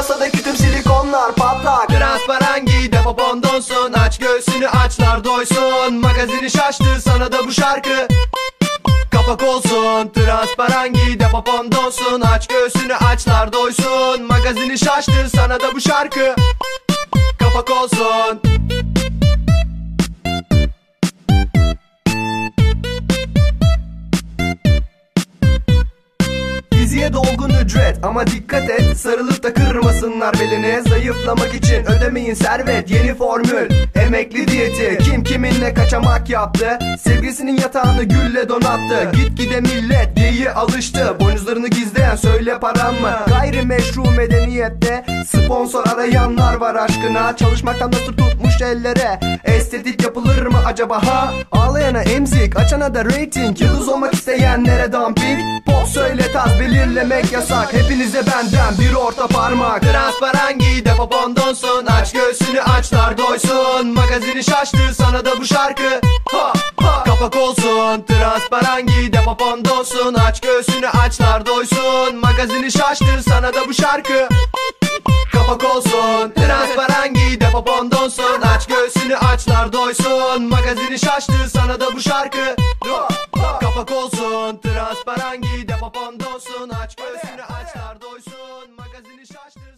Piyasadaki tüm silikonlar patlak. Transparan giy depo pondonsun. Aç göğsünü açlar doysun. Magazini şaştı sana da bu şarkı. Kapak olsun. Transparan giy depo pondonsun. Aç göğsünü açlar doysun. Magazini şaştı sana da bu şarkı. Kapak olsun Diziye dolgun ücret. Ama dikkat et Sarılıp da kırmasınlar belini. Zayıflamak için ödemeyin servet Yeni formül. Emekli diyeti Kim kiminle kaçamak yaptı? Sevgisinin yatağını gülle donattı. Git gide millet diye alıştı. Boynuzlarını gizleyen söyle param mı? Gayrimeşru medeniyette Sponsor arayanlar var aşkına. Çalışmaktan nasıl tutmuş ellere. Estetik yapılır mı acaba ha? Ağlayana emzik açana da rating. Yıldız olmak isteyenlere dumping söyle taz belirlemek yasak. Hepinize benden bir orta parmak. Transparan giy depo pondonsun Aç göğsünü açlar doysun. Magazini şaştı sana da bu şarkı. Ha, ha. Kapak olsun. Transparan giy depo pondonsun Aç göğsünü açlar doysun. Magazini şaştı sana da bu şarkı. Kapak olsun. Transparan giy depo pondonsun Aç göğsünü açlar doysun. Magazini şaştı sana da bu şarkı Kapak olsun. Transparan giy depo pondonsun Aç göğsünü açlar doysun. Magazini şaştı